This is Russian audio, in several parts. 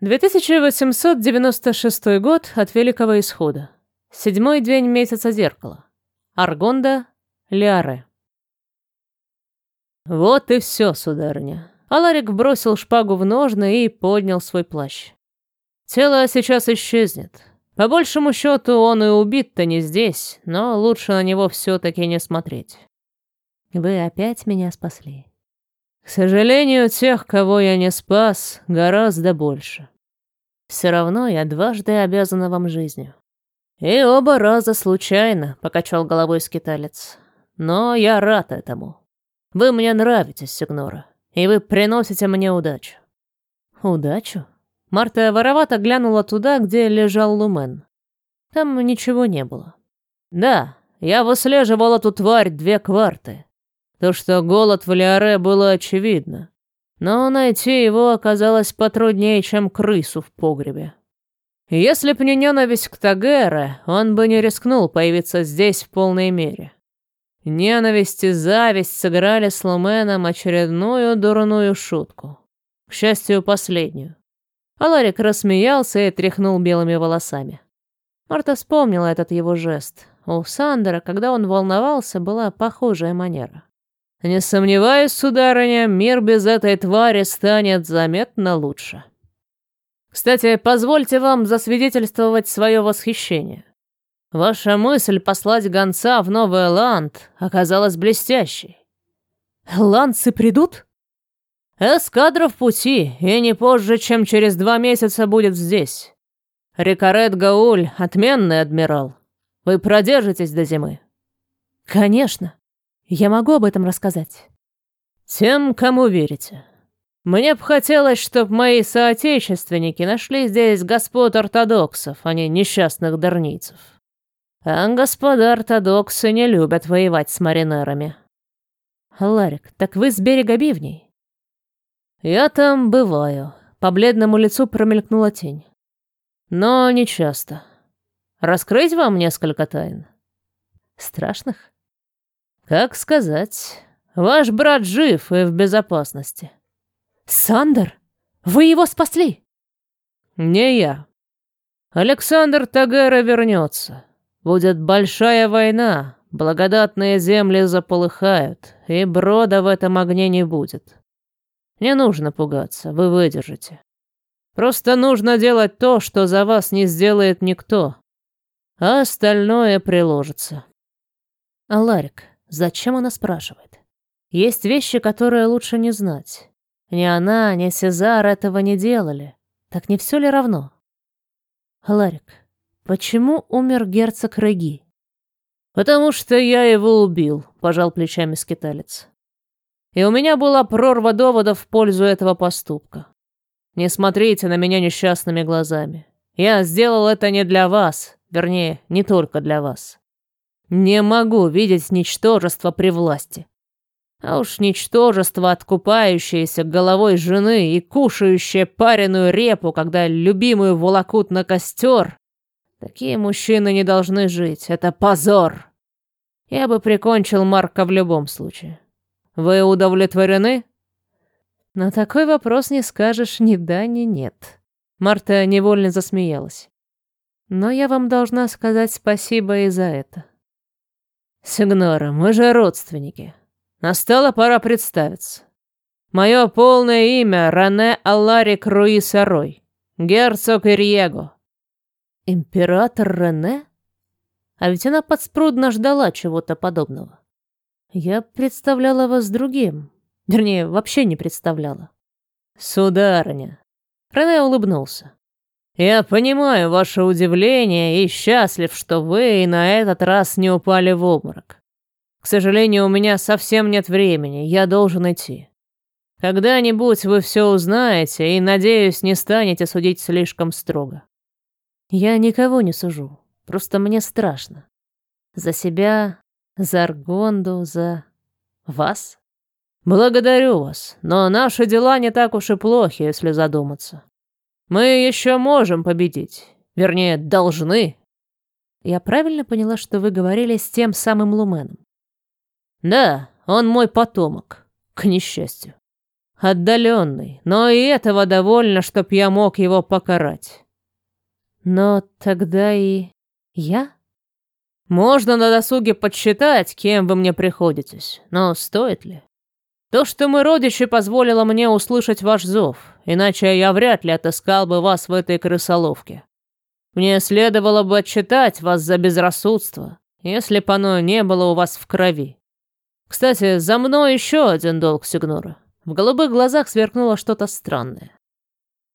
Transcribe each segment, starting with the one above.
2896 год от Великого Исхода. Седьмой день месяца зеркала. Аргонда, Лиаре. Вот и все, сударыня. Аларик бросил шпагу в ножны и поднял свой плащ. Тело сейчас исчезнет. По большему счету, он и убит-то не здесь, но лучше на него все-таки не смотреть. Вы опять меня спасли. К сожалению, тех, кого я не спас, гораздо больше. Все равно я дважды обязана вам жизнью. И оба раза случайно, покачал головой скиталец. Но я рад этому. Вы мне нравитесь, Сигнора, и вы приносите мне удачу. Удачу? Марта воровато глянула туда, где лежал Лумен. Там ничего не было. Да, я выслеживал эту тварь две кварты. То, что голод в Лиаре, было очевидно. Но найти его оказалось потруднее, чем крысу в погребе. Если б не ненависть к Тагере, он бы не рискнул появиться здесь в полной мере. Ненависть и зависть сыграли с Луменом очередную дурную шутку. К счастью, последнюю. Аларик рассмеялся и тряхнул белыми волосами. Марта вспомнила этот его жест. У Сандера, когда он волновался, была похожая манера. Не сомневаюсь, сударыня, мир без этой твари станет заметно лучше. Кстати, позвольте вам засвидетельствовать свое восхищение. Ваша мысль послать гонца в Новый Ланд оказалась блестящей. Ланцы придут? Эскадра в пути, и не позже, чем через два месяца будет здесь. Рикарет Гауль — отменный адмирал. Вы продержитесь до зимы? Конечно. Я могу об этом рассказать. Тем, кому верите. Мне бы хотелось, чтобы мои соотечественники нашли здесь господ ортодоксов, а не несчастных дарницев. А господа ортодоксы не любят воевать с маринерами. Ларик, так вы с берега бивней? Я там бываю. По бледному лицу промелькнула тень. Но не часто. Раскрыть вам несколько тайн? Страшных? Как сказать? Ваш брат жив и в безопасности. Сандер, вы его спасли? Не я. Александр Тагера вернется. Будет большая война, благодатные земли заполыхают, и брода в этом огне не будет. Не нужно пугаться, вы выдержите. Просто нужно делать то, что за вас не сделает никто, а остальное приложится. Аларик, Зачем она спрашивает? Есть вещи, которые лучше не знать. Ни она, ни Сезар этого не делали. Так не все ли равно? Ларик, почему умер герцог Реги? Потому что я его убил, пожал плечами скиталец. И у меня была прорва доводов в пользу этого поступка. Не смотрите на меня несчастными глазами. Я сделал это не для вас, вернее, не только для вас. Не могу видеть ничтожество при власти. А уж ничтожество, откупающееся головой жены и кушающее пареную репу, когда любимую волокут на костер. Такие мужчины не должны жить. Это позор. Я бы прикончил Марка в любом случае. Вы удовлетворены? На такой вопрос не скажешь ни да, ни нет. Марта невольно засмеялась. Но я вам должна сказать спасибо и за это. «Сигнора, мы же родственники. Настала пора представиться. Мое полное имя Рене Алларик Руис Арой, герцог Ирьего». «Император Рене?» А ведь она подспрудно ждала чего-то подобного. Я представляла вас другим. Вернее, вообще не представляла. «Сударыня». Рене улыбнулся. Я понимаю ваше удивление и счастлив, что вы и на этот раз не упали в обморок. К сожалению, у меня совсем нет времени, я должен идти. Когда-нибудь вы все узнаете и, надеюсь, не станете судить слишком строго. Я никого не сужу, просто мне страшно. За себя, за Аргонду, за... вас? Благодарю вас, но наши дела не так уж и плохи, если задуматься. Мы еще можем победить. Вернее, должны. Я правильно поняла, что вы говорили с тем самым Луменом? Да, он мой потомок, к несчастью. Отдаленный, но и этого довольно, чтоб я мог его покарать. Но тогда и я? Можно на досуге подсчитать, кем вы мне приходитесь, но стоит ли? То, что мы родичи, позволило мне услышать ваш зов, иначе я вряд ли отыскал бы вас в этой крысоловке. Мне следовало бы отчитать вас за безрассудство, если бы оно не было у вас в крови. Кстати, за мной еще один долг Сигнора. В голубых глазах сверкнуло что-то странное.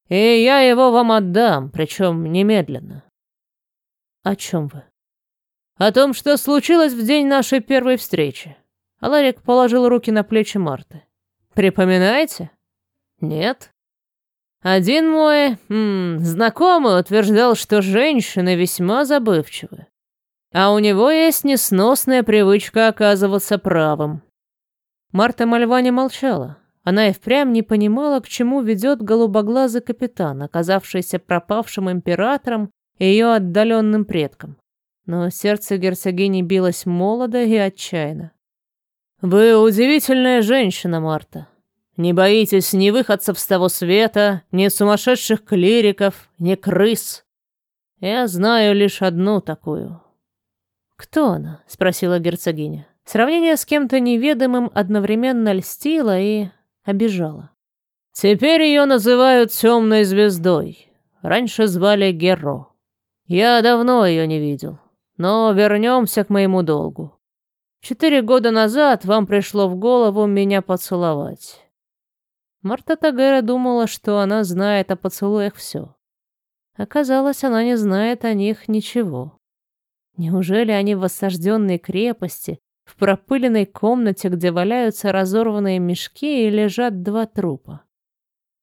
И я его вам отдам, причем немедленно. О чем вы? О том, что случилось в день нашей первой встречи. Аларик положил руки на плечи Марты. Припоминаете? Нет? Один мой м, знакомый утверждал, что женщины весьма забывчивы. А у него есть несносная привычка оказываться правым. Марта Мальвани молчала. Она и впрямь не понимала, к чему ведет голубоглазый капитан, оказавшийся пропавшим императором и ее отдаленным предком. Но сердце герцогини билось молодо и отчаянно. «Вы удивительная женщина, Марта. Не боитесь ни выходцев с того света, ни сумасшедших клириков, ни крыс. Я знаю лишь одну такую». «Кто она?» — спросила герцогиня. Сравнение с кем-то неведомым одновременно льстило и обижало. «Теперь ее называют темной звездой. Раньше звали Геро. Я давно ее не видел. Но вернемся к моему долгу. Четыре года назад вам пришло в голову меня поцеловать. Марта Тагера думала, что она знает о поцелуях все. Оказалось, она не знает о них ничего. Неужели они в осажденной крепости, в пропыленной комнате, где валяются разорванные мешки и лежат два трупа?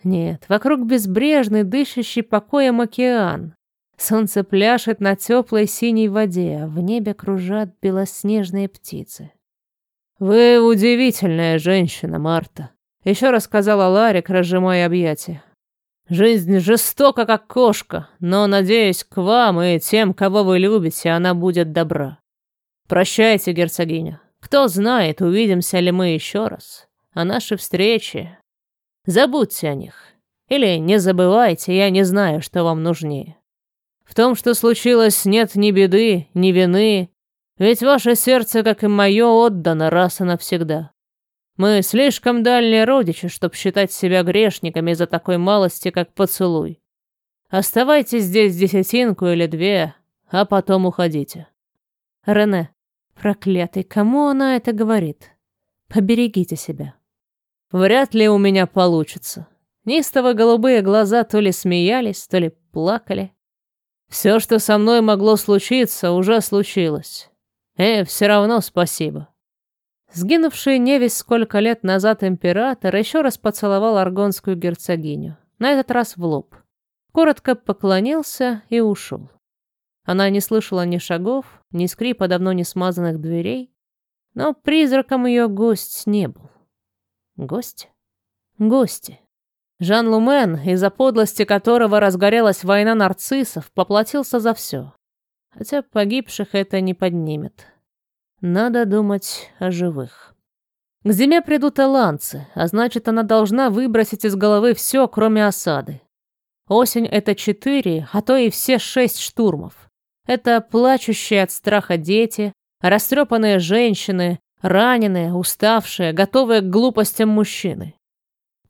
Нет, вокруг безбрежный, дышащий покоем океан. Солнце пляшет на теплой синей воде, а в небе кружат белоснежные птицы. «Вы удивительная женщина, Марта», — еще раз сказала Ларик, разжимая объятия. «Жизнь жестока, как кошка, но, надеюсь, к вам и тем, кого вы любите, она будет добра. Прощайте, герцогиня. Кто знает, увидимся ли мы еще раз. А наши встречи... Забудьте о них. Или не забывайте, я не знаю, что вам нужнее. В том, что случилось, нет ни беды, ни вины, ведь ваше сердце, как и мое, отдано раз и навсегда. Мы слишком дальние родичи, чтобы считать себя грешниками за такой малости, как поцелуй. Оставайтесь здесь десятинку или две, а потом уходите. Рене, проклятый, кому она это говорит? Поберегите себя. Вряд ли у меня получится. Неистово голубые глаза то ли смеялись, то ли плакали. Все, что со мной могло случиться, уже случилось. И все равно спасибо. Сгинувший невесть сколько лет назад император еще раз поцеловал аргонскую герцогиню, на этот раз в лоб. Коротко поклонился и ушел. Она не слышала ни шагов, ни скрипа давно не смазанных дверей, но призраком ее гость не был. Гость? Гости. Жан Лумен, из-за подлости которого разгорелась война нарциссов, поплатился за все. Хотя погибших это не поднимет. Надо думать о живых. К зиме придут эланцы, а значит, она должна выбросить из головы все, кроме осады. Осень — это четыре, а то и все шесть штурмов. Это плачущие от страха дети, растрепанные женщины, раненые, уставшие, готовые к глупостям мужчины.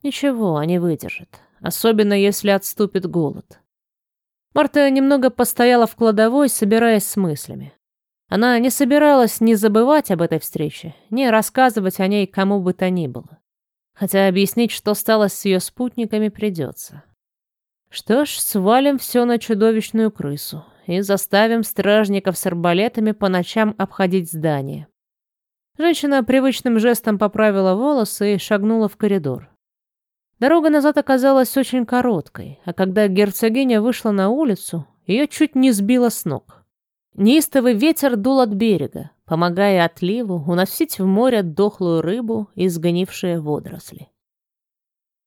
Ничего, они выдержат, особенно если отступит голод. Марта немного постояла в кладовой, собираясь с мыслями. Она не собиралась ни забывать об этой встрече, ни рассказывать о ней кому бы то ни было. Хотя объяснить, что стало с ее спутниками, придется. Что ж, свалим все на чудовищную крысу и заставим стражников с арбалетами по ночам обходить здание. Женщина привычным жестом поправила волосы и шагнула в коридор. Дорога назад оказалась очень короткой, а когда герцогиня вышла на улицу, ее чуть не сбило с ног. Неистовый ветер дул от берега, помогая отливу уносить в море дохлую рыбу и сгнившие водоросли.